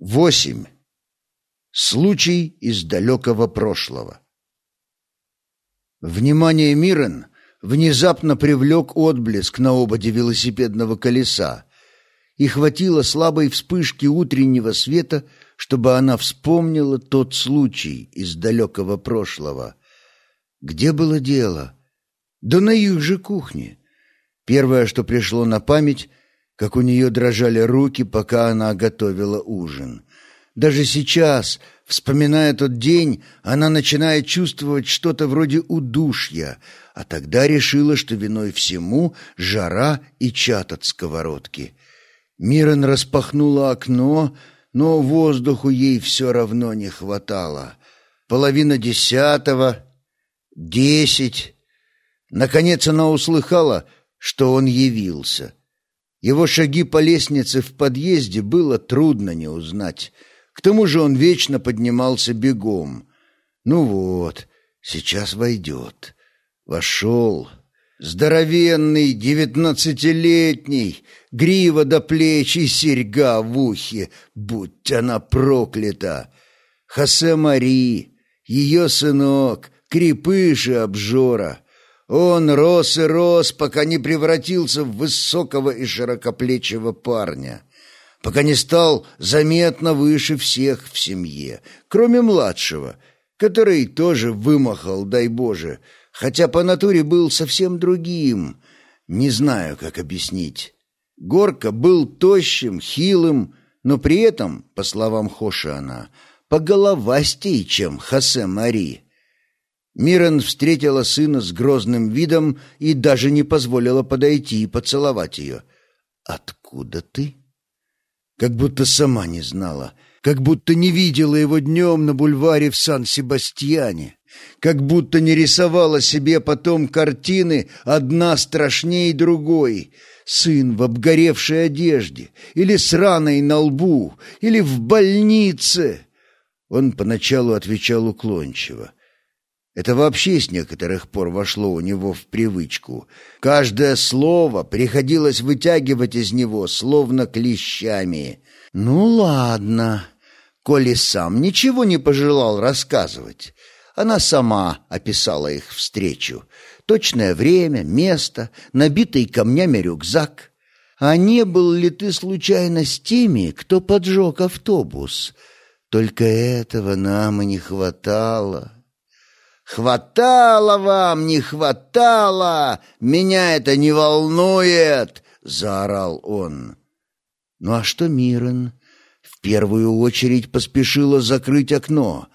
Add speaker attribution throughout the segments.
Speaker 1: Восемь. Случай из далекого прошлого. Внимание Мирен внезапно привлек отблеск на ободе велосипедного колеса, и хватило слабой вспышки утреннего света, чтобы она вспомнила тот случай из далекого прошлого. Где было дело? Да на их же кухне. Первое, что пришло на память, как у нее дрожали руки, пока она готовила ужин. Даже сейчас, вспоминая тот день, она начинает чувствовать что-то вроде удушья, а тогда решила, что виной всему жара и чат от сковородки. Мирон распахнула окно, но воздуху ей все равно не хватало. Половина десятого, десять. Наконец она услыхала, что он явился. Его шаги по лестнице в подъезде было трудно не узнать. К тому же он вечно поднимался бегом. Ну вот, сейчас войдет. Вошел. Здоровенный, девятнадцатилетний, грива до плеч и серьга в ухе, будь она проклята. Хосе Мари, ее сынок, крепыш и обжора — он рос и рос, пока не превратился в высокого и широкоплечего парня, пока не стал заметно выше всех в семье, кроме младшего, который тоже вымахал, дай Боже, хотя по натуре был совсем другим, не знаю, как объяснить. Горка был тощим, хилым, но при этом, по словам Хошиана, поголовастей, чем Хосе Мари. Мирон встретила сына с грозным видом и даже не позволила подойти и поцеловать ее. «Откуда ты?» Как будто сама не знала, как будто не видела его днем на бульваре в Сан-Себастьяне, как будто не рисовала себе потом картины одна страшнее другой — сын в обгоревшей одежде, или с раной на лбу, или в больнице. Он поначалу отвечал уклончиво. Это вообще с некоторых пор вошло у него в привычку. Каждое слово приходилось вытягивать из него, словно клещами. «Ну ладно», коли сам ничего не пожелал рассказывать. Она сама описала их встречу. Точное время, место, набитый камнями рюкзак. А не был ли ты случайно с теми, кто поджег автобус? Только этого нам и не хватало. «Хватало вам, не хватало! Меня это не волнует!» — заорал он. Ну а что Мирон? В первую очередь поспешила закрыть окно.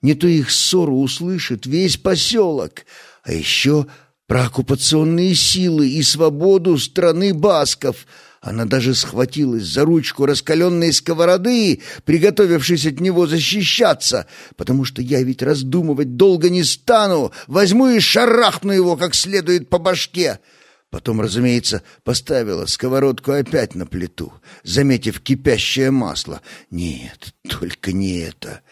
Speaker 1: Не то их ссору услышит весь поселок, а еще про оккупационные силы и свободу страны басков — она даже схватилась за ручку раскаленной сковороды, приготовившись от него защищаться, потому что я ведь раздумывать долго не стану, возьму и шарахну его как следует по башке. Потом, разумеется, поставила сковородку опять на плиту, заметив кипящее масло. Нет, только не это.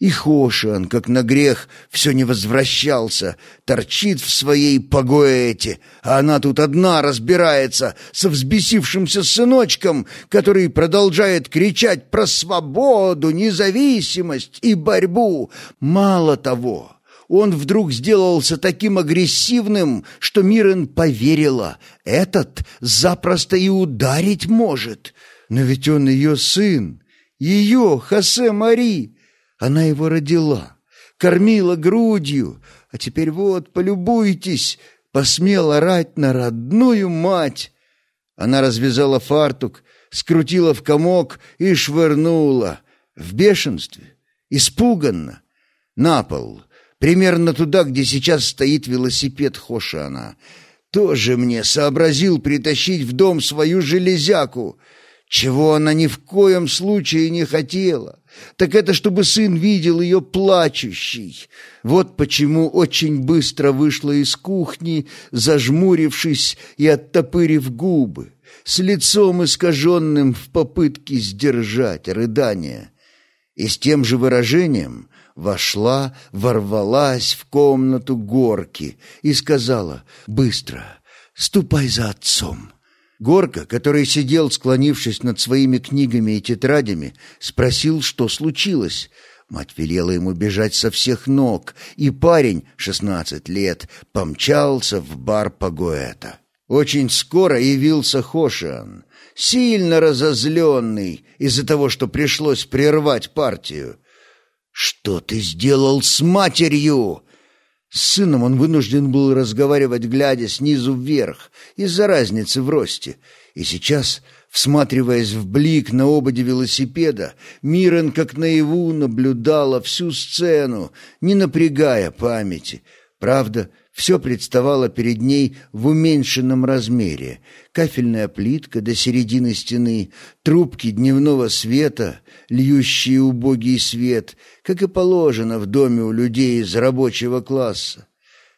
Speaker 1: И Хошиан, как на грех, все не возвращался, торчит в своей погоэте, а она тут одна разбирается со взбесившимся сыночком, который продолжает кричать про свободу, независимость и борьбу. Мало того, он вдруг сделался таким агрессивным, что Мирен поверила, этот запросто и ударить может. Но ведь он ее сын, ее, Хосе Мари, она его родила, кормила грудью, а теперь вот, полюбуйтесь, посмела орать на родную мать. Она развязала фартук, скрутила в комок и швырнула. В бешенстве, испуганно, на пол, примерно туда, где сейчас стоит велосипед Хошана. Тоже мне сообразил притащить в дом свою железяку, чего она ни в коем случае не хотела так это чтобы сын видел ее плачущей. Вот почему очень быстро вышла из кухни, зажмурившись и оттопырив губы, с лицом искаженным в попытке сдержать рыдание. И с тем же выражением вошла, ворвалась в комнату горки и сказала «Быстро, ступай за отцом». Горка, который сидел, склонившись над своими книгами и тетрадями, спросил, что случилось. Мать велела ему бежать со всех ног, и парень, шестнадцать лет, помчался в бар Пагоэта. Очень скоро явился Хошиан, сильно разозленный из-за того, что пришлось прервать партию. «Что ты сделал с матерью?» С сыном он вынужден был разговаривать, глядя снизу вверх, из-за разницы в росте. И сейчас, всматриваясь в блик на ободе велосипеда, Мирен как наяву наблюдала всю сцену, не напрягая памяти. Правда, все представало перед ней в уменьшенном размере. Кафельная плитка до середины стены, трубки дневного света, льющие убогий свет, как и положено в доме у людей из рабочего класса.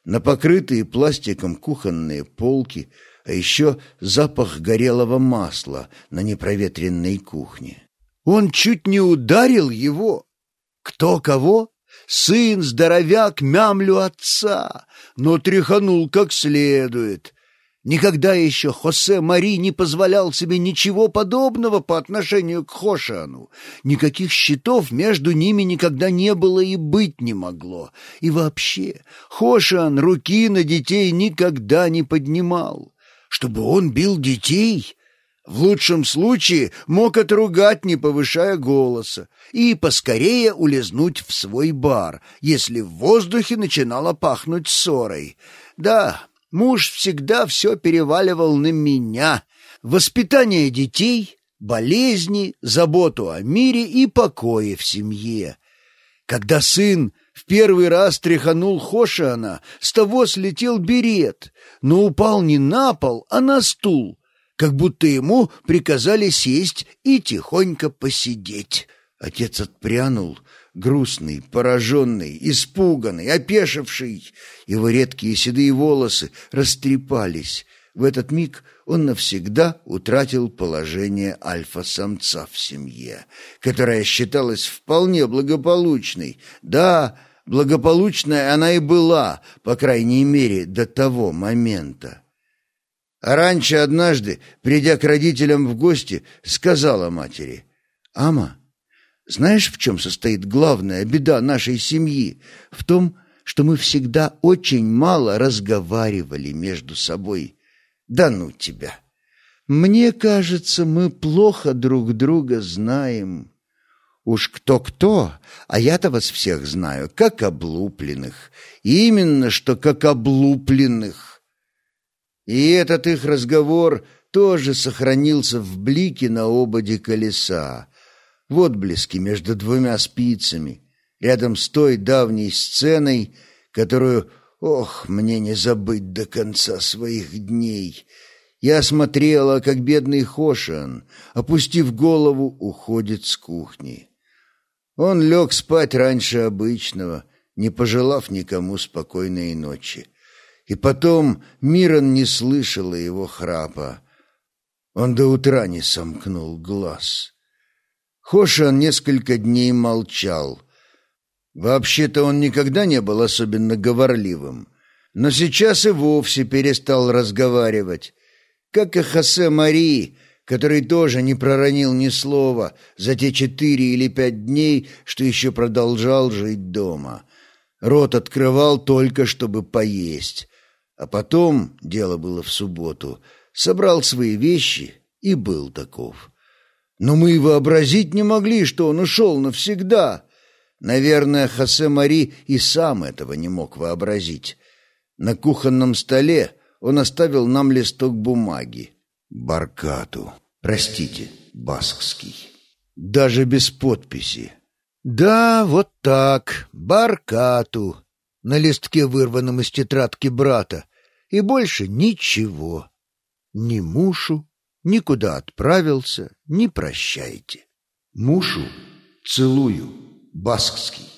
Speaker 1: На покрытые пластиком кухонные полки, а еще запах горелого масла на непроветренной кухне. Он чуть не ударил его. Кто кого? Сын, здоровяк, мямлю отца, но тряханул как следует. Никогда еще Хосе Мари не позволял себе ничего подобного по отношению к Хошану. Никаких счетов между ними никогда не было и быть не могло. И вообще, Хошан руки на детей никогда не поднимал. Чтобы он бил детей, в лучшем случае мог отругать, не повышая голоса, и поскорее улизнуть в свой бар, если в воздухе начинало пахнуть ссорой. Да, муж всегда все переваливал на меня. Воспитание детей, болезни, заботу о мире и покое в семье. Когда сын в первый раз тряханул Хошиана, с того слетел берет, но упал не на пол, а на стул — как будто ему приказали сесть и тихонько посидеть. Отец отпрянул, грустный, пораженный, испуганный, опешивший. Его редкие седые волосы растрепались. В этот миг он навсегда утратил положение альфа-самца в семье, которая считалась вполне благополучной. Да, благополучная она и была, по крайней мере, до того момента. Раньше однажды, придя к родителям в гости, сказала матери, «Ама, знаешь, в чем состоит главная беда нашей семьи? В том, что мы всегда очень мало разговаривали между собой. Да ну тебя! Мне кажется, мы плохо друг друга знаем». Уж кто-кто, а я-то вас всех знаю, как облупленных. Именно что как облупленных. И этот их разговор тоже сохранился в блике на ободе колеса, в отблеске между двумя спицами, рядом с той давней сценой, которую, ох, мне не забыть до конца своих дней. Я смотрела, как бедный Хошан, опустив голову, уходит с кухни. Он лег спать раньше обычного, не пожелав никому спокойной ночи. И потом Мирон не слышала его храпа. Он до утра не сомкнул глаз. Хошан несколько дней молчал. Вообще-то он никогда не был особенно говорливым, но сейчас и вовсе перестал разговаривать, как и Хосе Мари, который тоже не проронил ни слова за те четыре или пять дней, что еще продолжал жить дома. Рот открывал только, чтобы поесть, а потом, дело было в субботу, собрал свои вещи и был таков. Но мы и вообразить не могли, что он ушел навсегда. Наверное, Хосе Мари и сам этого не мог вообразить. На кухонном столе он оставил нам листок бумаги. Баркату. Простите, баскский. Даже без подписи. Да, вот так, Баркату на листке, вырванном из тетрадки брата, и больше ничего. Ни мушу, никуда отправился, не прощайте. Мушу целую, баскский.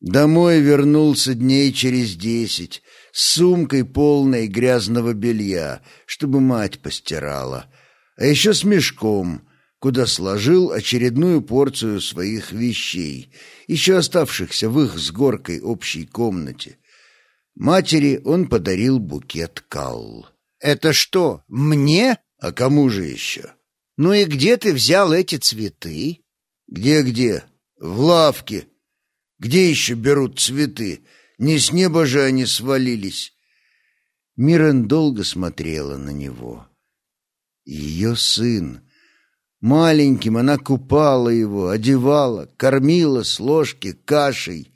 Speaker 1: Домой вернулся дней через десять, с сумкой полной грязного белья, чтобы мать постирала, а еще с мешком, куда сложил очередную порцию своих вещей, еще оставшихся в их с горкой общей комнате. Матери он подарил букет калл. «Это что, мне?» А кому же еще?
Speaker 2: Ну и где ты взял эти цветы?
Speaker 1: Где-где? В лавке. Где еще берут цветы? Не с неба же они свалились. Мирен долго смотрела на него. Ее сын. Маленьким она купала его, одевала, кормила с ложки кашей.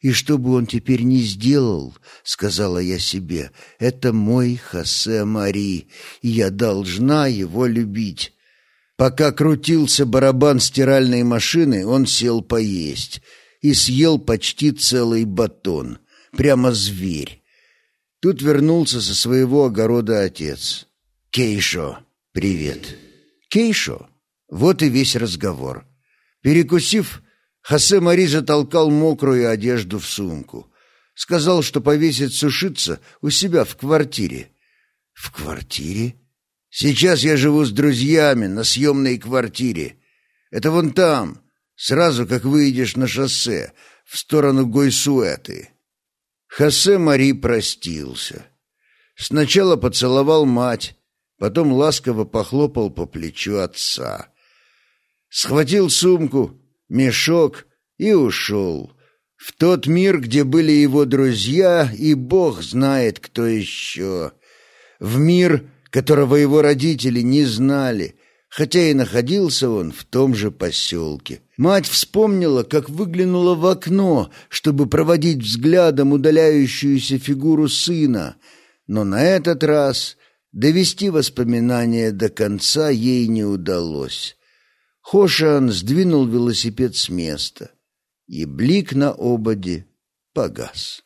Speaker 1: И что бы он теперь не сделал, сказала я себе, это мой Хосе Мари, и я должна его любить. Пока крутился барабан стиральной машины, он сел поесть и съел почти целый батон. Прямо зверь. Тут вернулся со своего огорода отец. «Кейшо, привет». «Кейшо?» Вот и весь разговор. Перекусив, Хосе Мари затолкал мокрую одежду в сумку. Сказал, что повесит сушиться у себя в квартире. «В квартире?» «Сейчас я живу с друзьями на съемной квартире. Это вон там, сразу как выйдешь на шоссе, в сторону Гойсуэты». Хосе Мари простился. Сначала поцеловал мать, потом ласково похлопал по плечу отца. Схватил сумку, мешок и ушел. В тот мир, где были его друзья, и бог знает, кто еще. В мир, которого его родители не знали, хотя и находился он в том же поселке. Мать вспомнила, как выглянула в окно, чтобы проводить взглядом удаляющуюся фигуру сына, но на этот раз довести воспоминания до конца ей не удалось. Хошиан сдвинул велосипед с места, и блик на ободе погас.